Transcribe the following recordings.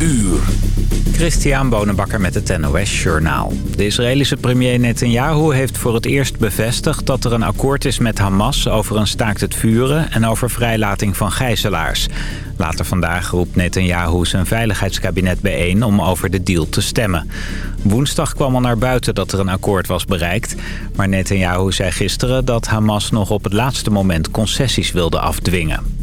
uur. Christian Bonenbakker met het NOS Journaal. De Israëlische premier Netanyahu heeft voor het eerst bevestigd... dat er een akkoord is met Hamas over een staakt het vuren... en over vrijlating van gijzelaars. Later vandaag roept Netanyahu zijn veiligheidskabinet bijeen... om over de deal te stemmen. Woensdag kwam al naar buiten dat er een akkoord was bereikt... maar Netanyahu zei gisteren dat Hamas nog op het laatste moment concessies wilde afdwingen.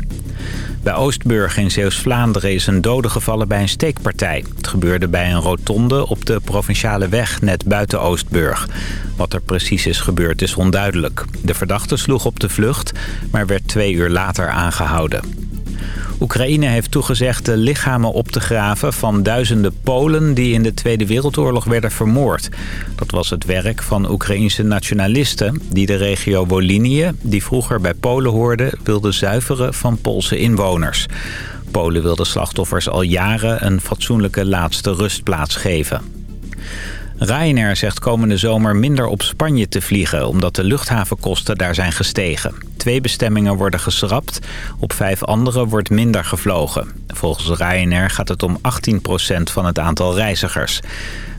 Bij Oostburg in Zeeuws-Vlaanderen is een dode gevallen bij een steekpartij. Het gebeurde bij een rotonde op de provinciale weg net buiten Oostburg. Wat er precies is gebeurd is onduidelijk. De verdachte sloeg op de vlucht, maar werd twee uur later aangehouden. Oekraïne heeft toegezegd de lichamen op te graven van duizenden Polen... die in de Tweede Wereldoorlog werden vermoord. Dat was het werk van Oekraïnse nationalisten... die de regio Wolinië, die vroeger bij Polen hoorde... wilden zuiveren van Poolse inwoners. Polen wilde slachtoffers al jaren een fatsoenlijke laatste rustplaats geven. Ryanair zegt komende zomer minder op Spanje te vliegen... omdat de luchthavenkosten daar zijn gestegen. Twee bestemmingen worden geschrapt, op vijf andere wordt minder gevlogen. Volgens Ryanair gaat het om 18% van het aantal reizigers.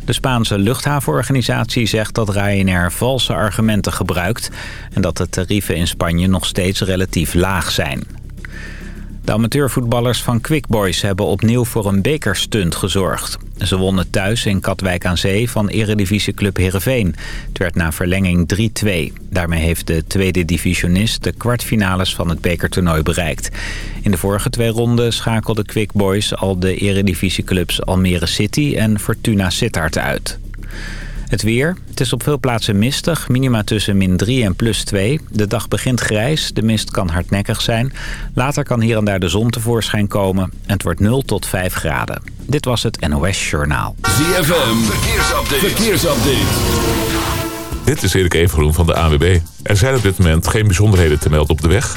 De Spaanse luchthavenorganisatie zegt dat Ryanair valse argumenten gebruikt... en dat de tarieven in Spanje nog steeds relatief laag zijn. De amateurvoetballers van Quick Boys hebben opnieuw voor een bekerstunt gezorgd. Ze wonnen thuis in Katwijk aan Zee van eredivisieclub Heerenveen. Het werd na verlenging 3-2. Daarmee heeft de tweede divisionist de kwartfinales van het bekertoernooi bereikt. In de vorige twee ronden schakelden Quick Boys al de eredivisieclubs Almere City en Fortuna Sittard uit. Het weer. Het is op veel plaatsen mistig. Minima tussen min 3 en plus 2. De dag begint grijs. De mist kan hardnekkig zijn. Later kan hier en daar de zon tevoorschijn komen. En het wordt 0 tot 5 graden. Dit was het NOS Journaal. ZFM. Verkeersupdate. Verkeersupdate. Dit is Erik Evengroen van de AWB. Er zijn op dit moment geen bijzonderheden te melden op de weg.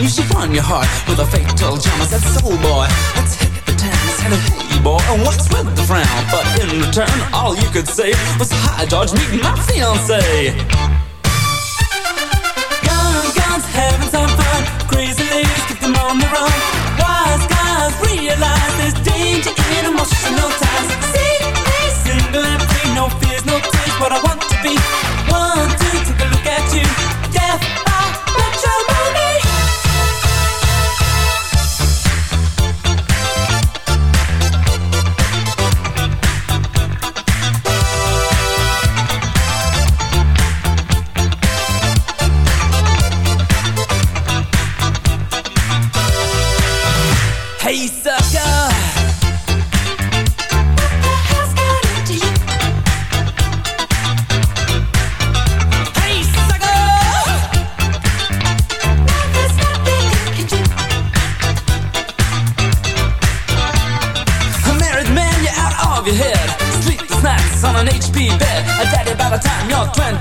knew she won your heart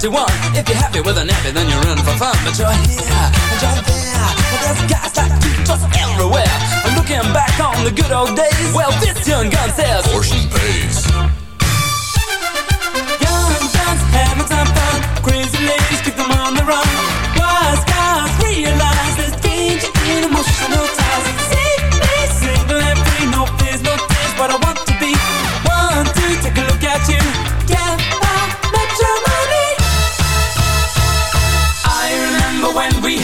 If you're happy with a nappy, then you're in for fun. But you're here, and you're there. And there's guys like you just everywhere. And looking back on the good old days, well, this young gun says, Portion pays. Young guns having some fun. Crazy ladies keep them on the run. Wise guys realize there's danger in emotional ties.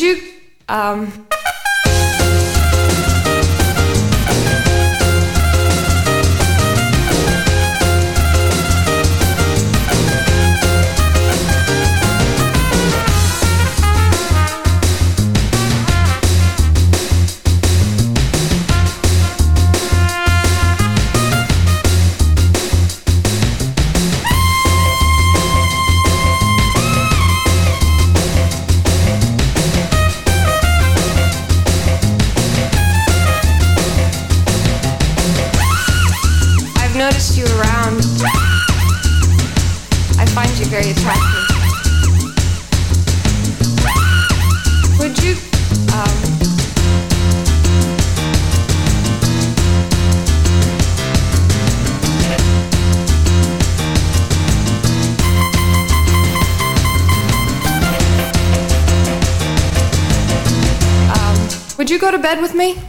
you? Um, bed with me?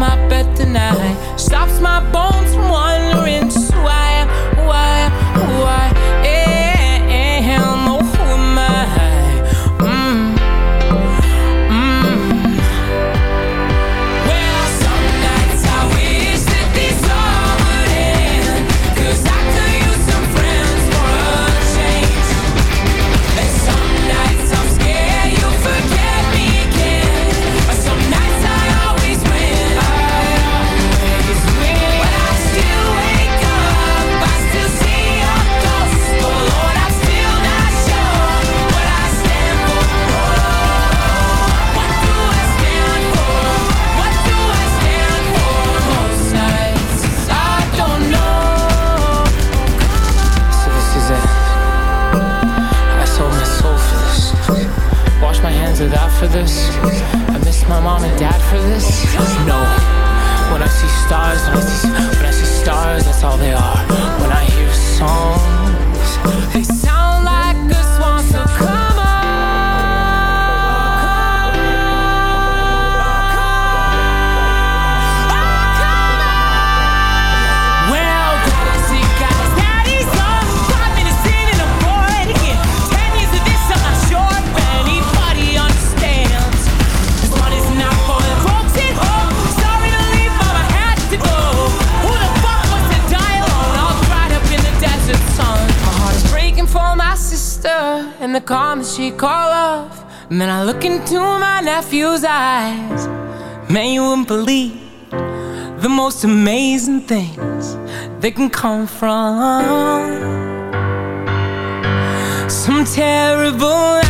My bed tonight. Stops my bones most amazing things that can come from. Some terrible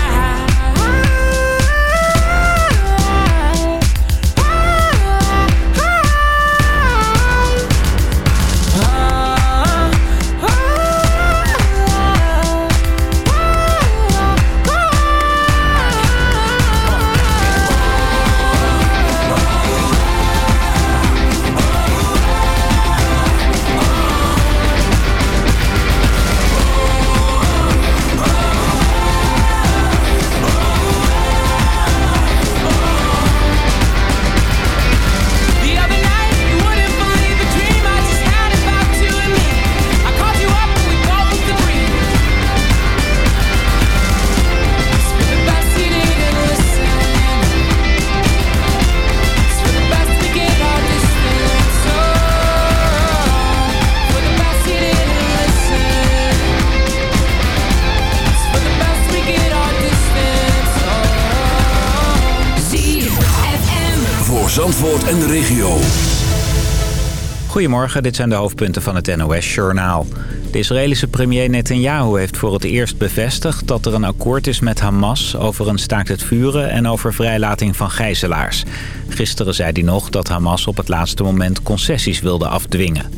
Goedemorgen, dit zijn de hoofdpunten van het NOS-journaal. De Israëlische premier Netanyahu heeft voor het eerst bevestigd... dat er een akkoord is met Hamas over een staakt het vuren... en over vrijlating van gijzelaars. Gisteren zei hij nog dat Hamas op het laatste moment concessies wilde afdwingen.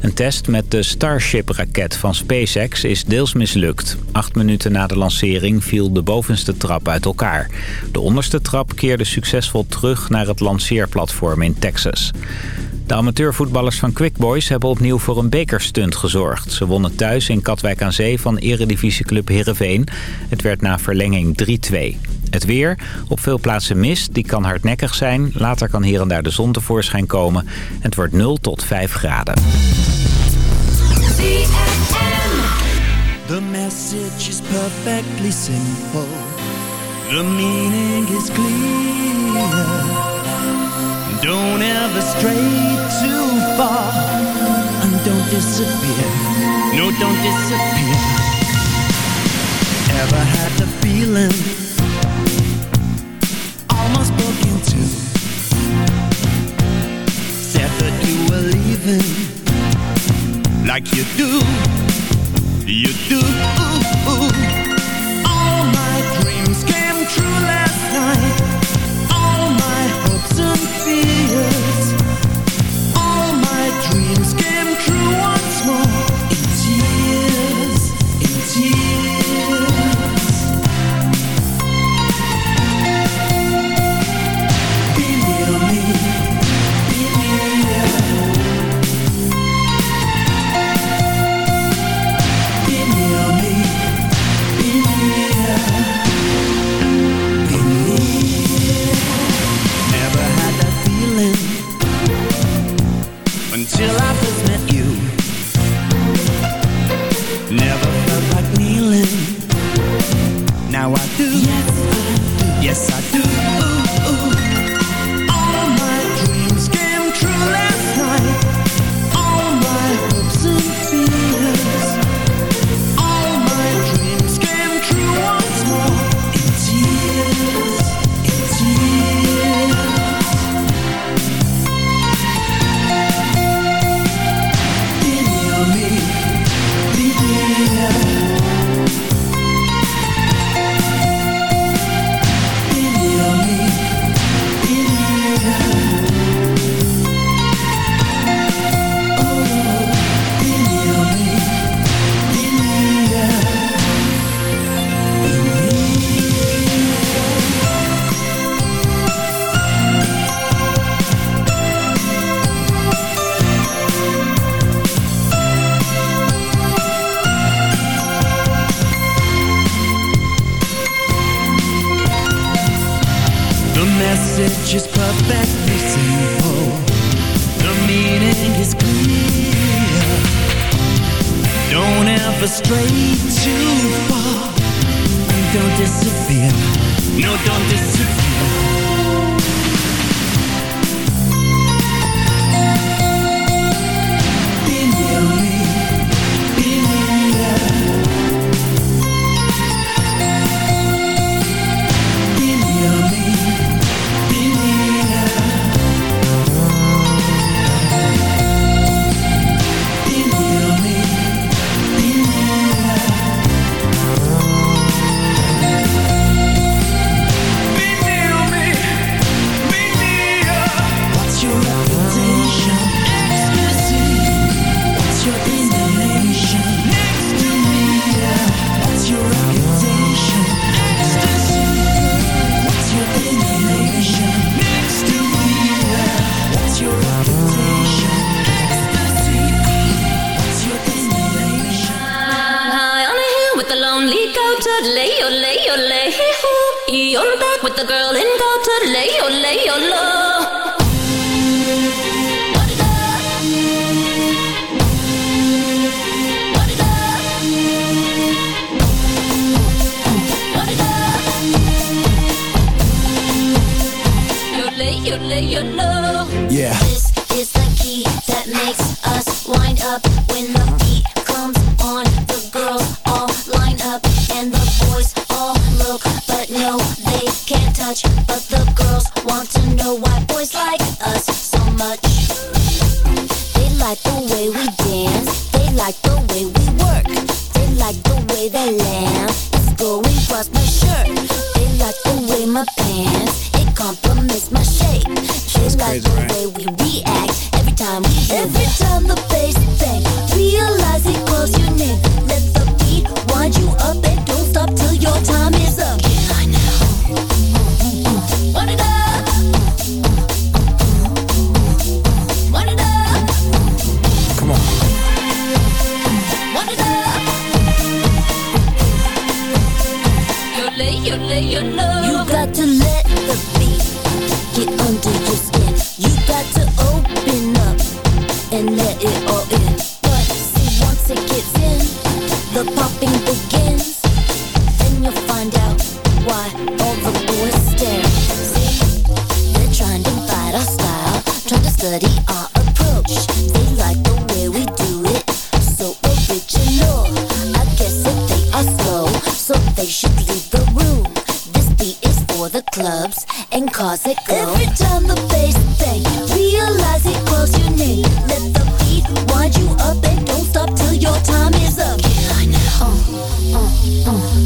Een test met de Starship-raket van SpaceX is deels mislukt. Acht minuten na de lancering viel de bovenste trap uit elkaar. De onderste trap keerde succesvol terug naar het lanceerplatform in Texas. De amateurvoetballers van Quick Boys hebben opnieuw voor een bekerstunt gezorgd. Ze wonnen thuis in Katwijk aan Zee van eredivisieclub Heerenveen. Het werd na verlenging 3-2. Het weer, op veel plaatsen mist, die kan hardnekkig zijn. Later kan hier en daar de zon tevoorschijn komen. Het wordt 0 tot 5 graden. The message is perfectly simple. The meaning is clear. Don't ever stray too far. And don't disappear. No, don't disappear. Ever had the feeling almost broke into? Said that you were leaving like you do. You do. All my dreams came true feel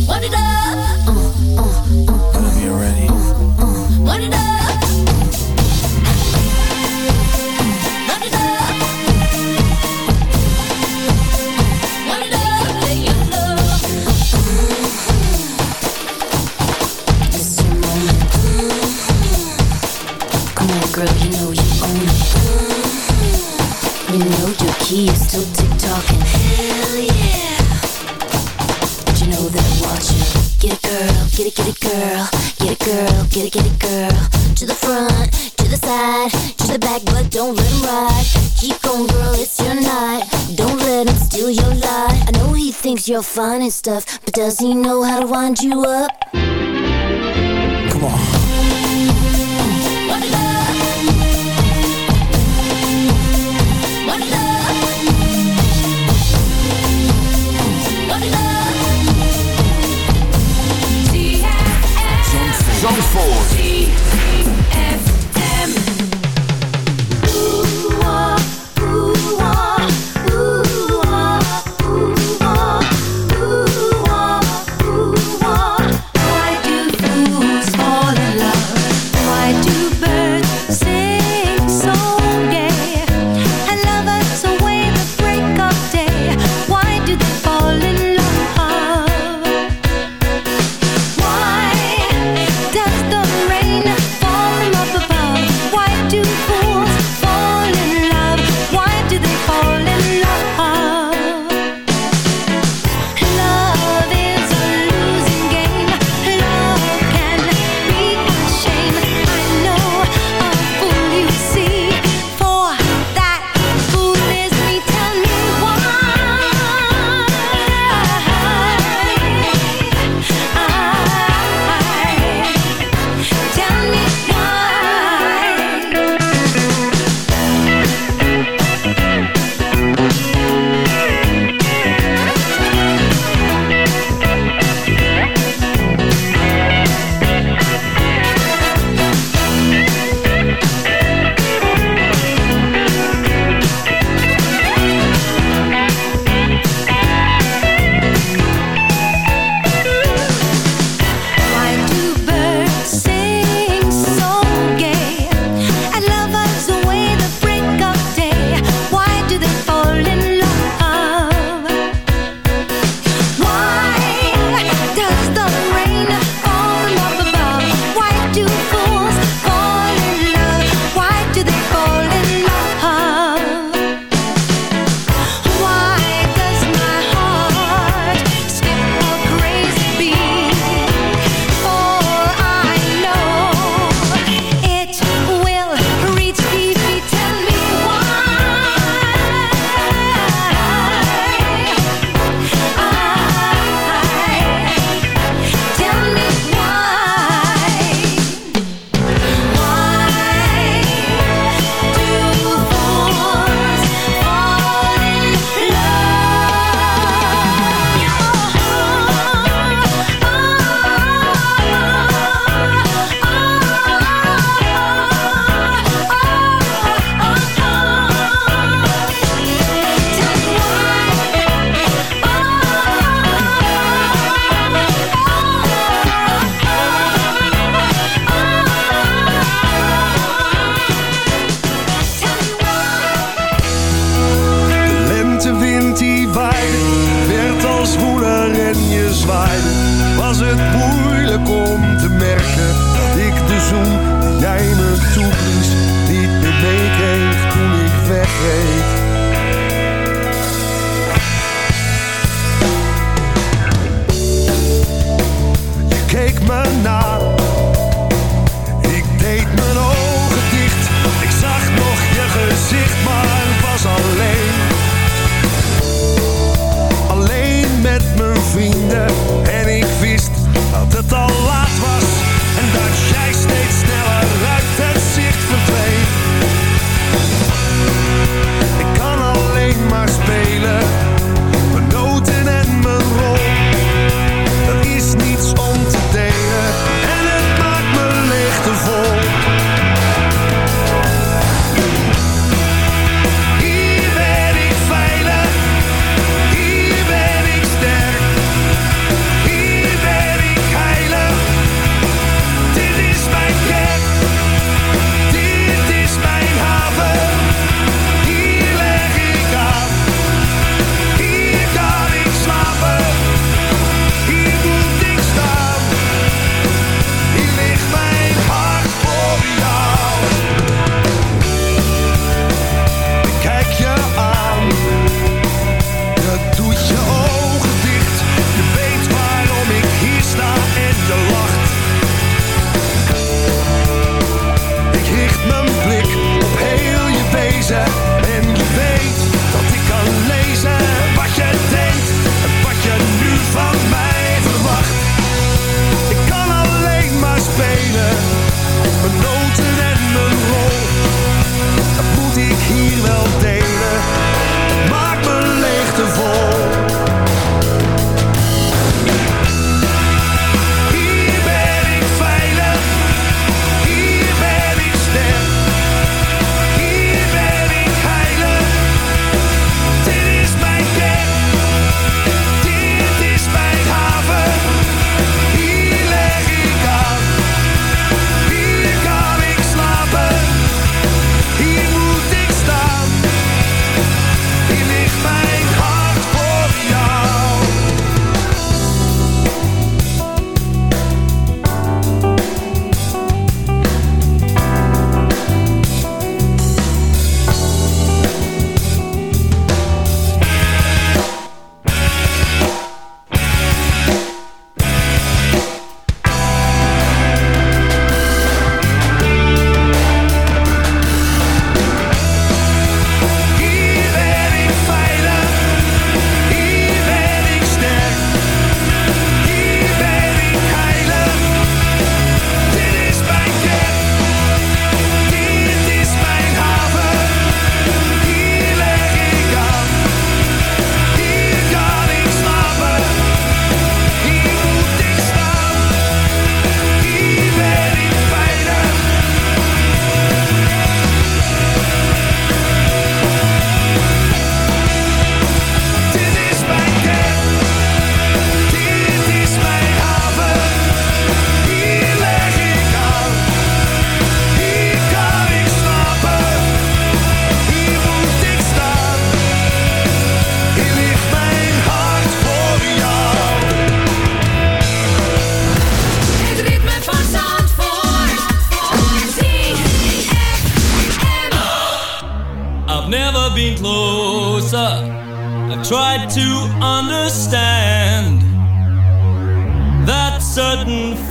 One it up. of your finest stuff, but does he know how to wind you up? Come on. Zandvoort. Je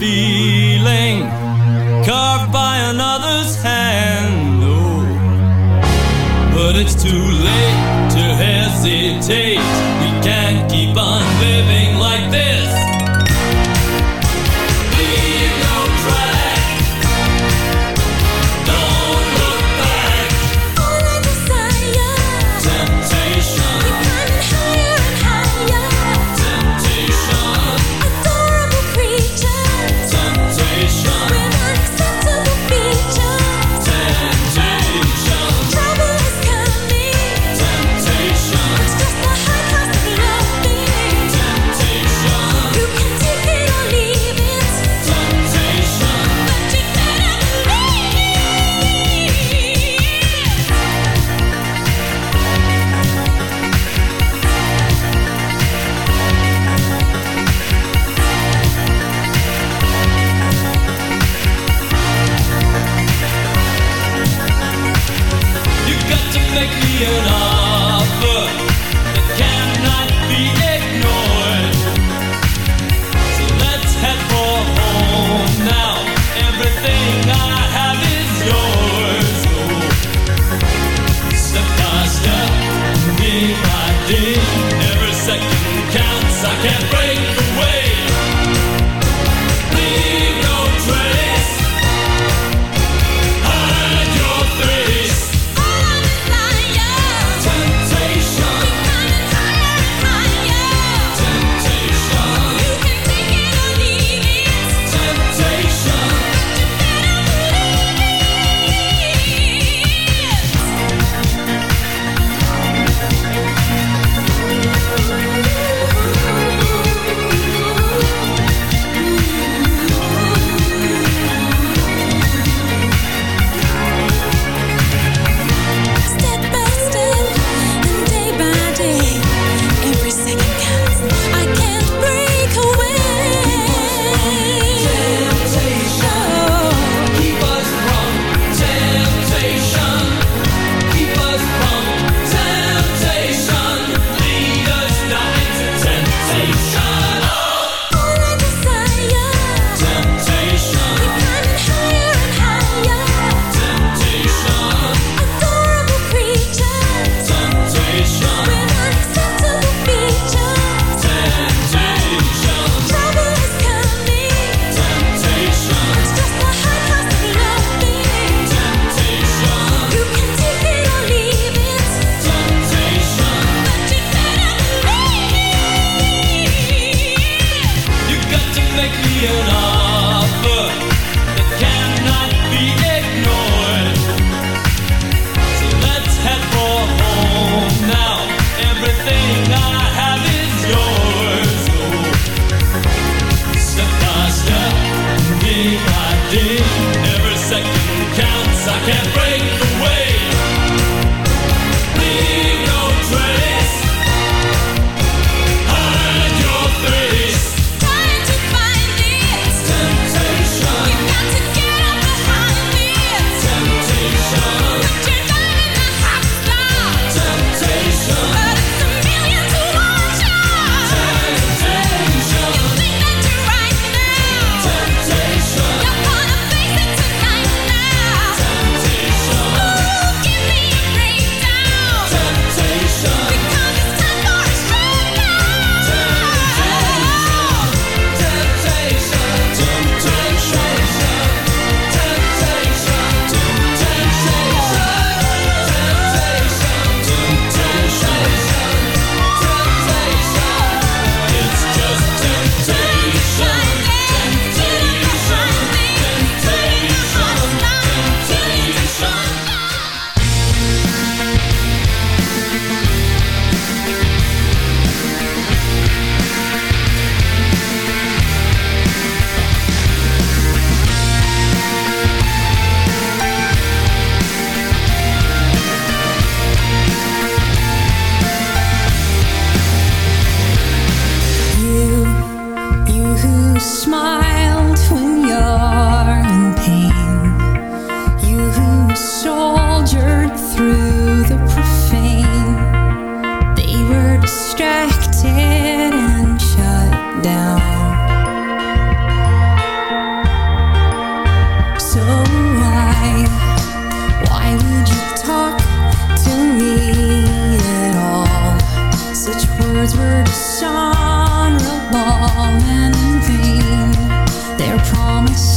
certain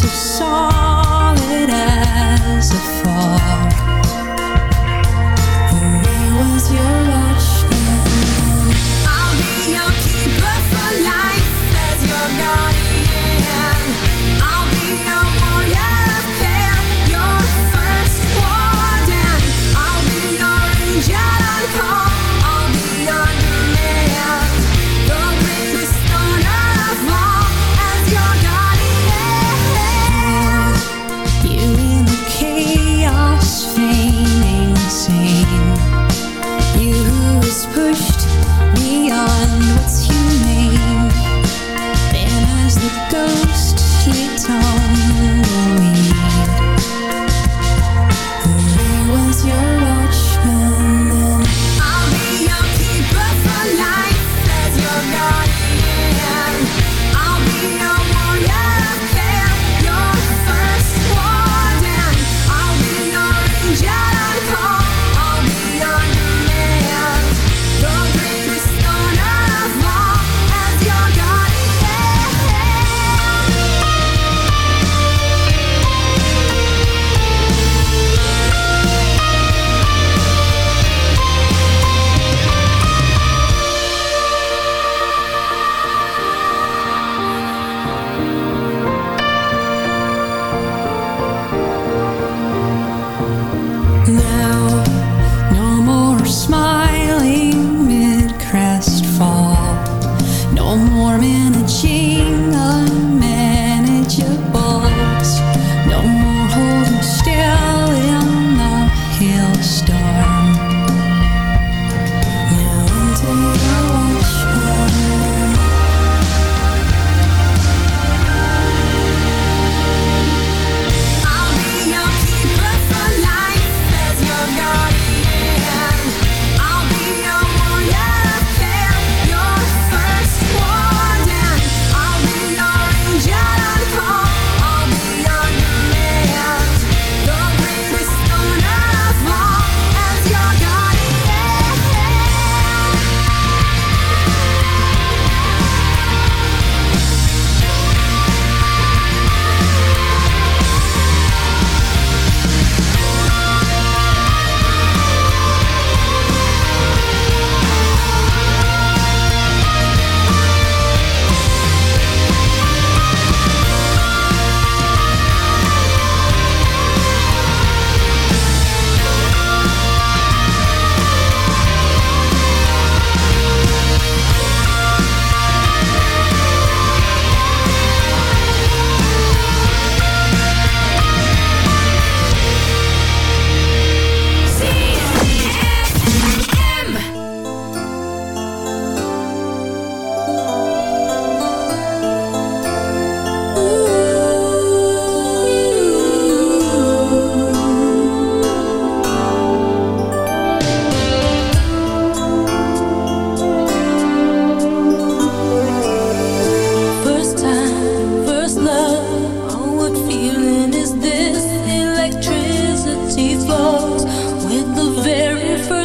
promise of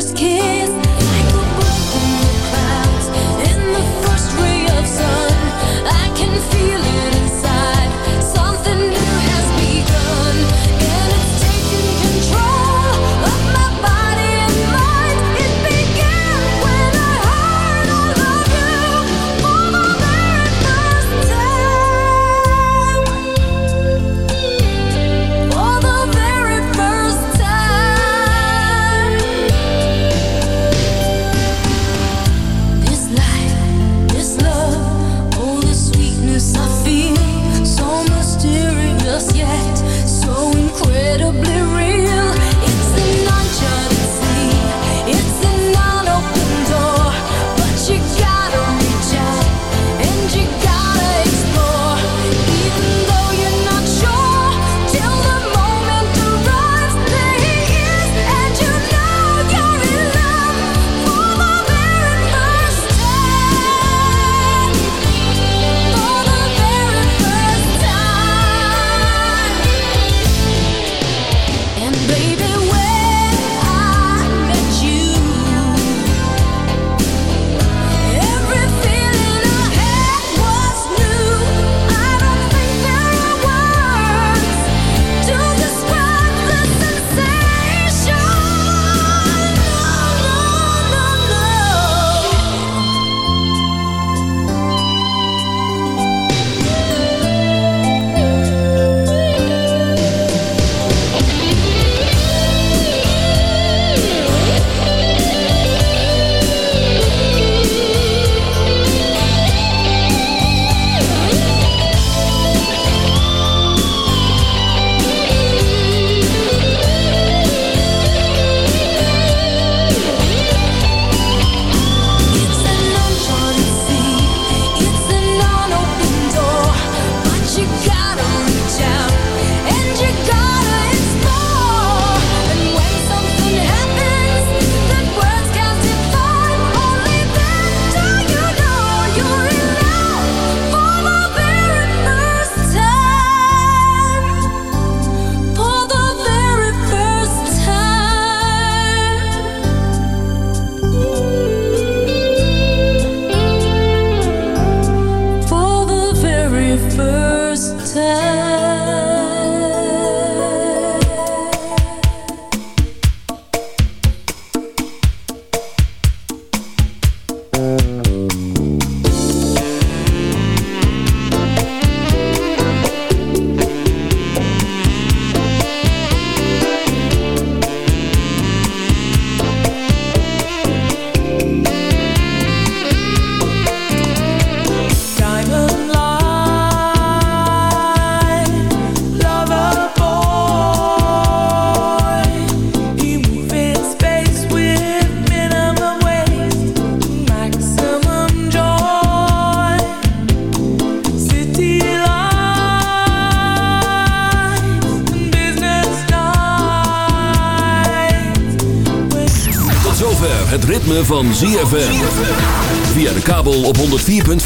first kiss.